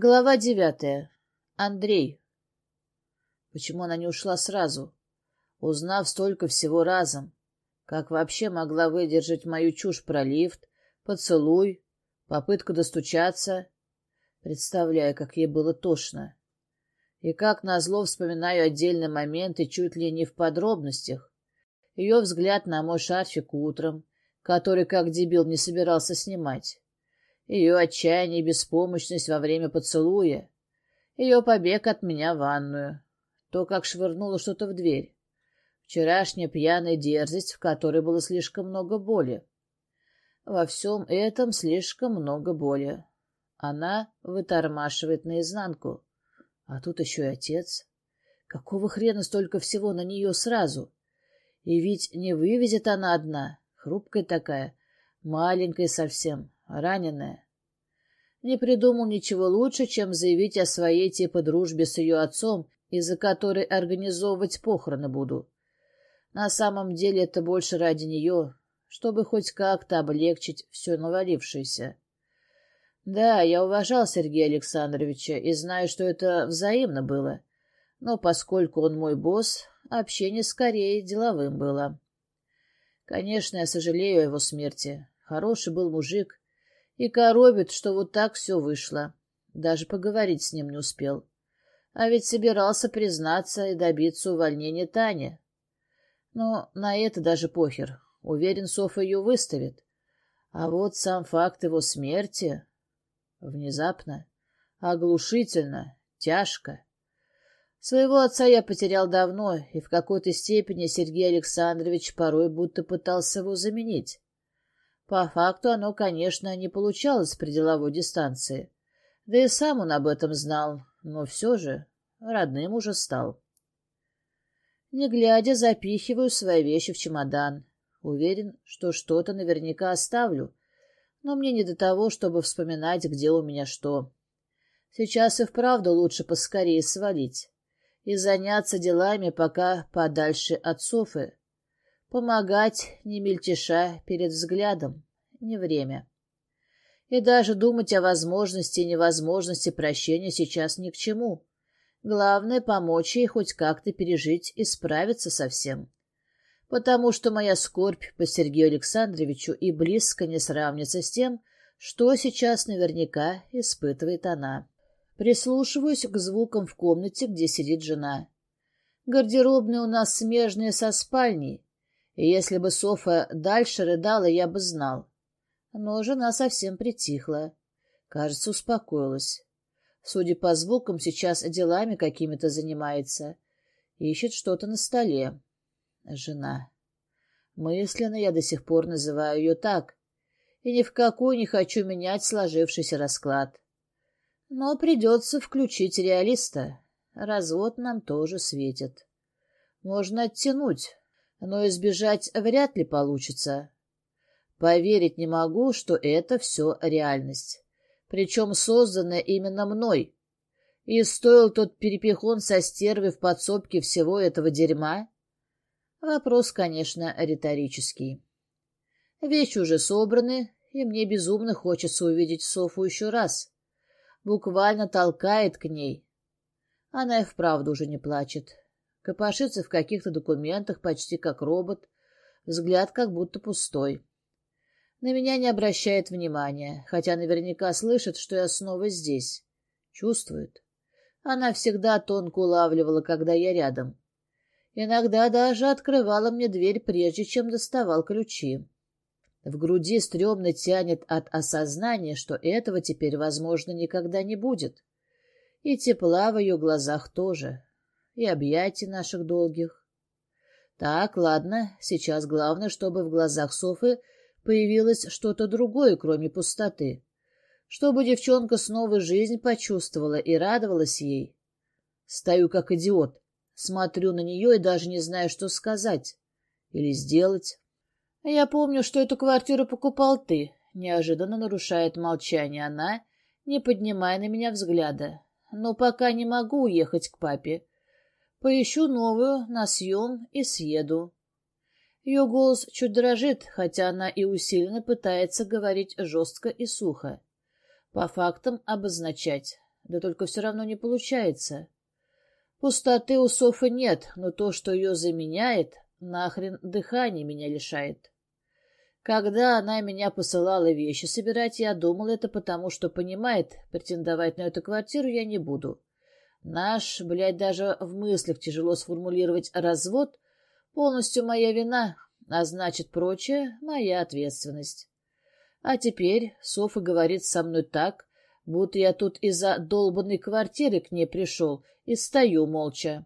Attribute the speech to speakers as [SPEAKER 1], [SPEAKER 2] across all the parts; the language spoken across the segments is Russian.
[SPEAKER 1] Глава девятая. Андрей. Почему она не ушла сразу? Узнав столько всего разом. Как вообще могла выдержать мою чушь про лифт, поцелуй, попытку достучаться? Представляю, как ей было тошно. И как назло вспоминаю отдельные моменты чуть ли не в подробностях. Ее взгляд на мой шарфик утром, который, как дебил, не собирался снимать ее отчаяние и беспомощность во время поцелуя, ее побег от меня в ванную, то, как швырнула что-то в дверь, вчерашняя пьяная дерзость, в которой было слишком много боли. Во всем этом слишком много боли. Она вытормашивает наизнанку. А тут еще и отец. Какого хрена столько всего на нее сразу? И ведь не вывезет она одна, хрупкая такая, маленькая совсем, раненая. Не придумал ничего лучше, чем заявить о своей типа дружбе с ее отцом, из-за которой организовывать похороны буду. На самом деле это больше ради нее, чтобы хоть как-то облегчить все навалившееся. Да, я уважал Сергея Александровича и знаю, что это взаимно было, но поскольку он мой босс, общение скорее деловым было. Конечно, я сожалею о его смерти. Хороший был мужик, и коробит, что вот так все вышло. Даже поговорить с ним не успел. А ведь собирался признаться и добиться увольнения Тани. Но на это даже похер. Уверен, Софа ее выставит. А вот сам факт его смерти... Внезапно, оглушительно, тяжко. Своего отца я потерял давно, и в какой-то степени Сергей Александрович порой будто пытался его заменить. По факту оно, конечно, не получалось при деловой дистанции. Да и сам он об этом знал, но все же родным уже стал. Не глядя, запихиваю свои вещи в чемодан. Уверен, что что-то наверняка оставлю, но мне не до того, чтобы вспоминать, где у меня что. Сейчас и вправду лучше поскорее свалить и заняться делами пока подальше от Софы. Помогать, не мельтеша перед взглядом, не время. И даже думать о возможности и невозможности прощения сейчас ни к чему. Главное — помочь ей хоть как-то пережить и справиться со всем. Потому что моя скорбь по Сергею Александровичу и близко не сравнится с тем, что сейчас наверняка испытывает она. Прислушиваюсь к звукам в комнате, где сидит жена. Гардеробная у нас смежная со спальней, если бы Софа дальше рыдала, я бы знал. Но жена совсем притихла. Кажется, успокоилась. Судя по звукам, сейчас делами какими-то занимается. Ищет что-то на столе. Жена. Мысленно я до сих пор называю ее так. И ни в какую не хочу менять сложившийся расклад. Но придется включить реалиста. Развод нам тоже светит. Можно оттянуть, но избежать вряд ли получится. Поверить не могу, что это все реальность. Причем созданная именно мной. И стоил тот перепихон со стервой в подсобке всего этого дерьма? Вопрос, конечно, риторический. Вещи уже собраны, и мне безумно хочется увидеть Софу еще раз. Буквально толкает к ней. Она и вправду уже не плачет копошится в каких-то документах почти как робот, взгляд как будто пустой. На меня не обращает внимания, хотя наверняка слышит, что я снова здесь. Чувствует. Она всегда тонко улавливала, когда я рядом. Иногда даже открывала мне дверь, прежде чем доставал ключи. В груди стрёмно тянет от осознания, что этого теперь, возможно, никогда не будет. И тепла в ее глазах тоже и объятий наших долгих. Так, ладно, сейчас главное, чтобы в глазах Софы появилось что-то другое, кроме пустоты. Чтобы девчонка снова жизнь почувствовала и радовалась ей. Стою как идиот, смотрю на нее и даже не знаю, что сказать или сделать. Я помню, что эту квартиру покупал ты. Неожиданно нарушает молчание она, не поднимая на меня взгляда. Но пока не могу уехать к папе. Поищу новую на съем и съеду. Ее голос чуть дрожит, хотя она и усиленно пытается говорить жестко и сухо. По фактам обозначать. да только все равно не получается. Пустоты у Софы нет, но то, что ее заменяет, нахрен дыхание меня лишает. Когда она меня посылала вещи собирать, я думал это потому, что понимает, претендовать на эту квартиру я не буду. Наш, блядь, даже в мыслях тяжело сформулировать развод, полностью моя вина, а значит, прочее — моя ответственность. А теперь Софа говорит со мной так, будто я тут из-за долбанной квартиры к ней пришел и стою молча.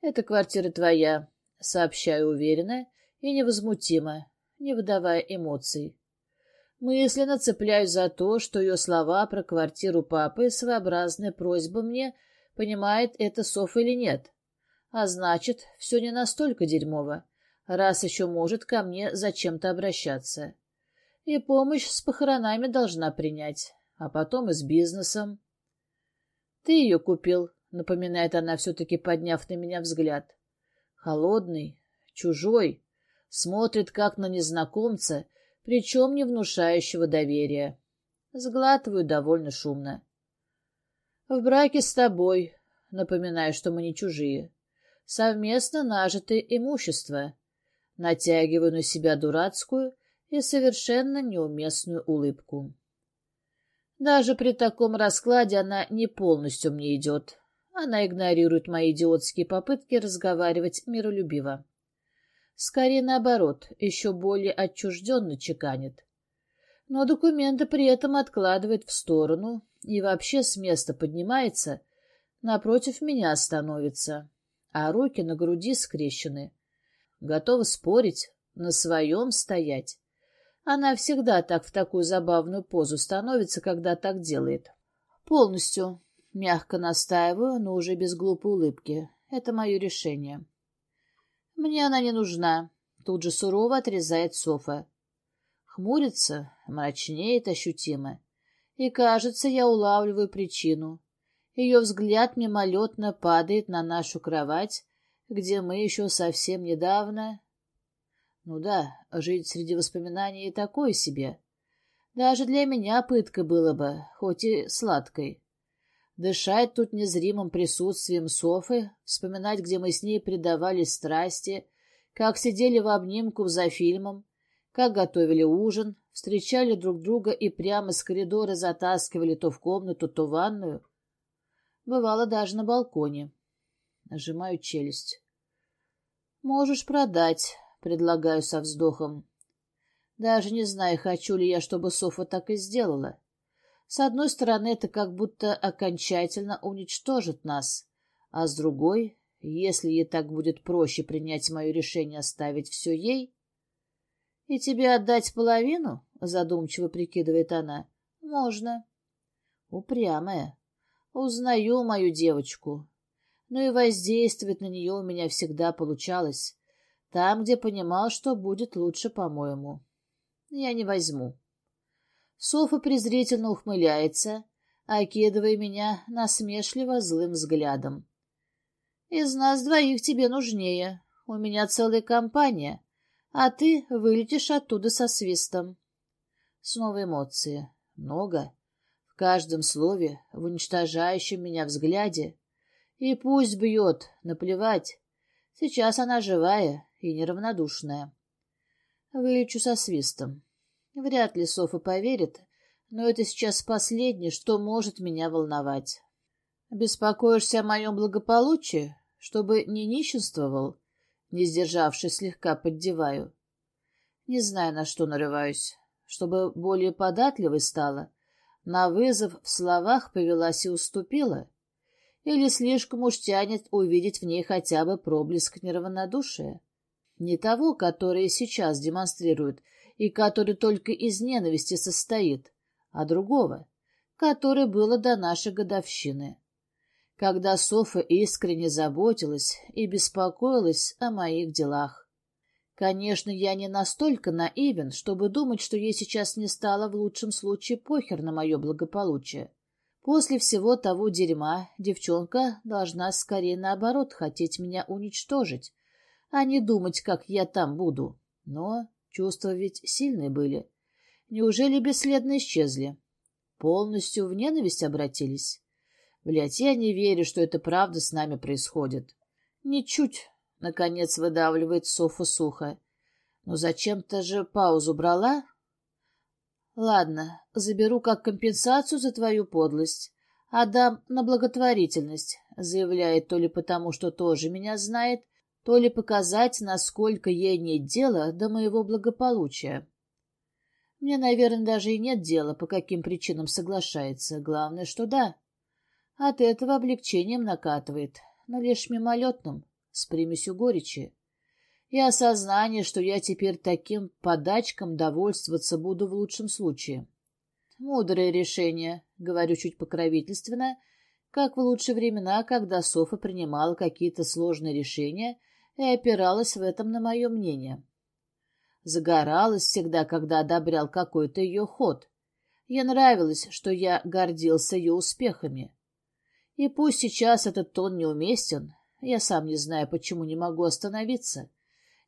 [SPEAKER 1] «Эта квартира твоя», — сообщаю уверенно и невозмутимо, не выдавая эмоций. Мысленно цепляюсь за то, что ее слова про квартиру папы — своеобразная просьба мне, понимает это Софа или нет. А значит, все не настолько дерьмово, раз еще может ко мне зачем-то обращаться. И помощь с похоронами должна принять, а потом и с бизнесом. — Ты ее купил, — напоминает она, все-таки подняв на меня взгляд. Холодный, чужой, смотрит как на незнакомца, причем не внушающего доверия. Сглатываю довольно шумно. В браке с тобой, напоминаю, что мы не чужие. Совместно нажитое имущество. Натягиваю на себя дурацкую и совершенно неуместную улыбку. Даже при таком раскладе она не полностью мне идет. Она игнорирует мои идиотские попытки разговаривать миролюбиво. Скорее наоборот, еще более отчужденно чеканит. Но документы при этом откладывает в сторону и вообще с места поднимается, напротив меня становится, а руки на груди скрещены. Готова спорить, на своем стоять. Она всегда так в такую забавную позу становится, когда так делает. Полностью. Мягко настаиваю, но уже без глупой улыбки. Это мое решение. Мне она не нужна. Тут же сурово отрезает Софа. Хмурится, мрачнеет ощутимо. И, кажется, я улавливаю причину. Ее взгляд мимолетно падает на нашу кровать, где мы еще совсем недавно... Ну да, жить среди воспоминаний такое себе. Даже для меня пытка было бы, хоть и сладкой. Дышать тут незримым присутствием Софы, вспоминать, где мы с ней предавались страсти, как сидели в обнимку за фильмом, как готовили ужин, встречали друг друга и прямо с коридора затаскивали то в комнату, то в ванную. Бывало даже на балконе. Нажимаю челюсть. «Можешь продать», — предлагаю со вздохом. Даже не знаю, хочу ли я, чтобы Софа так и сделала. С одной стороны, это как будто окончательно уничтожит нас, а с другой, если ей так будет проще принять мое решение оставить все ей... — И тебе отдать половину? — задумчиво прикидывает она. — Можно. Упрямая. Узнаю мою девочку. Но и воздействовать на нее у меня всегда получалось. Там, где понимал, что будет лучше, по-моему. Я не возьму. Софа презрительно ухмыляется, окидывая меня насмешливо злым взглядом. «Из нас двоих тебе нужнее. У меня целая компания, а ты вылетишь оттуда со свистом». Снова эмоции. Много. В каждом слове, в уничтожающем меня взгляде. И пусть бьет, наплевать. Сейчас она живая и неравнодушная. Вылечу со свистом. Вряд ли Софа поверит, но это сейчас последнее, что может меня волновать. Беспокоишься о моем благополучии, чтобы не нищенствовал? Не сдержавшись, слегка поддеваю. Не знаю, на что нарываюсь. Чтобы более податливой стала, на вызов в словах повелась и уступила. Или слишком уж тянет увидеть в ней хотя бы проблеск неравнодушия. Не того, который сейчас демонстрирует, и который только из ненависти состоит, а другого, которое было до нашей годовщины, когда Софа искренне заботилась и беспокоилась о моих делах. Конечно, я не настолько наивен, чтобы думать, что ей сейчас не стало в лучшем случае похер на мое благополучие. После всего того дерьма девчонка должна скорее наоборот хотеть меня уничтожить, а не думать, как я там буду. Но Чувства ведь сильные были. Неужели бесследно исчезли? Полностью в ненависть обратились? Блядь, я не верю, что это правда с нами происходит. Ничуть, — наконец выдавливает Софа сухо. Но зачем-то же паузу брала? Ладно, заберу как компенсацию за твою подлость. Отдам на благотворительность, заявляет то ли потому, что тоже меня знает, то ли показать, насколько ей нет дела до моего благополучия. Мне, наверное, даже и нет дела, по каким причинам соглашается. Главное, что да. От этого облегчением накатывает, но лишь мимолетным, с примесью горечи. И осознание, что я теперь таким подачком довольствоваться буду в лучшем случае. Мудрое решение, говорю чуть покровительственно, как в лучшие времена, когда Софа принимала какие-то сложные решения и опиралась в этом на мое мнение. Загоралась всегда, когда одобрял какой-то ее ход. Ей нравилось, что я гордился ее успехами. И пусть сейчас этот тон неуместен, я сам не знаю, почему не могу остановиться.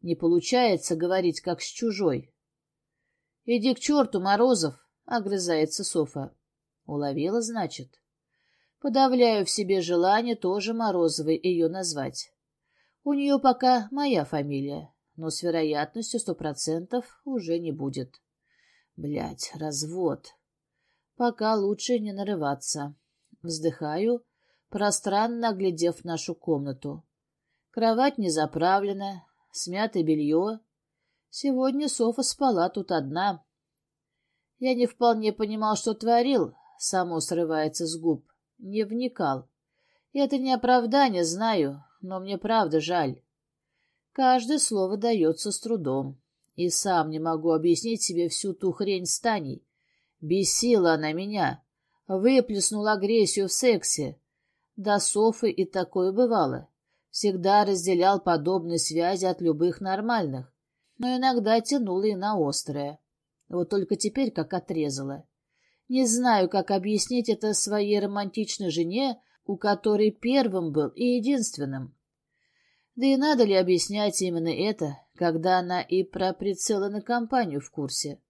[SPEAKER 1] Не получается говорить, как с чужой. — Иди к черту, Морозов! — огрызается Софа. Уловила, значит. Подавляю в себе желание тоже Морозовой ее назвать. У нее пока моя фамилия, но с вероятностью сто процентов уже не будет. Блять, развод. Пока лучше не нарываться. Вздыхаю, пространно оглядев нашу комнату. Кровать не заправлена, смятое белье. Сегодня Софа спала тут одна. Я не вполне понимал, что творил, само срывается с губ. Не вникал. И это не оправдание, знаю, но мне правда жаль. Каждое слово дается с трудом. И сам не могу объяснить себе всю ту хрень с Таней. Бесила она меня. Выплеснула агрессию в сексе. До Софы и такое бывало. Всегда разделял подобные связи от любых нормальных. Но иногда тянула и на острое. Вот только теперь как отрезала. Не знаю, как объяснить это своей романтичной жене, у которой первым был и единственным. Да и надо ли объяснять именно это, когда она и про прицелы на компанию в курсе?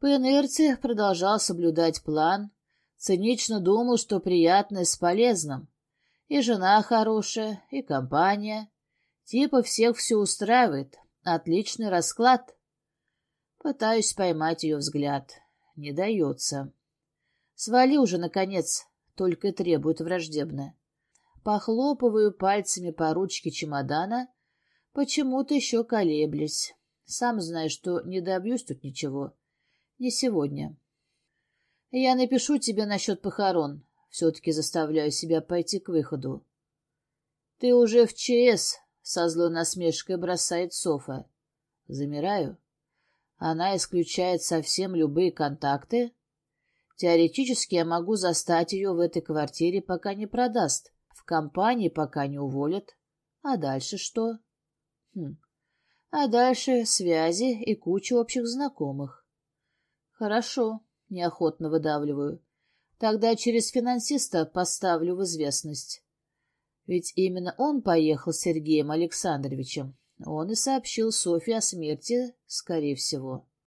[SPEAKER 1] По инерции продолжал соблюдать план, цинично думал, что приятное с полезным. И жена хорошая, и компания. Типа всех все устраивает. Отличный расклад. Пытаюсь поймать ее взгляд. Не дается. Свали уже, наконец, только и требует враждебно. Похлопываю пальцами по ручке чемодана, почему-то еще колеблясь. Сам знаю, что не добьюсь тут ничего. Не сегодня. Я напишу тебе насчет похорон. Все-таки заставляю себя пойти к выходу. Ты уже в ЧС, со злой насмешкой бросает Софа. Замираю. Она исключает совсем любые контакты. Теоретически я могу застать ее в этой квартире, пока не продаст компании пока не уволят. А дальше что? Хм. А дальше связи и куча общих знакомых. Хорошо, неохотно выдавливаю. Тогда через финансиста поставлю в известность. Ведь именно он поехал с Сергеем Александровичем. Он и сообщил Софье о смерти, скорее всего.